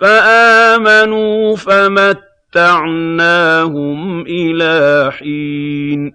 فَآمَنُوا فَمَتَّعْنَاهُمْ إِلَىٰ حِينٍ.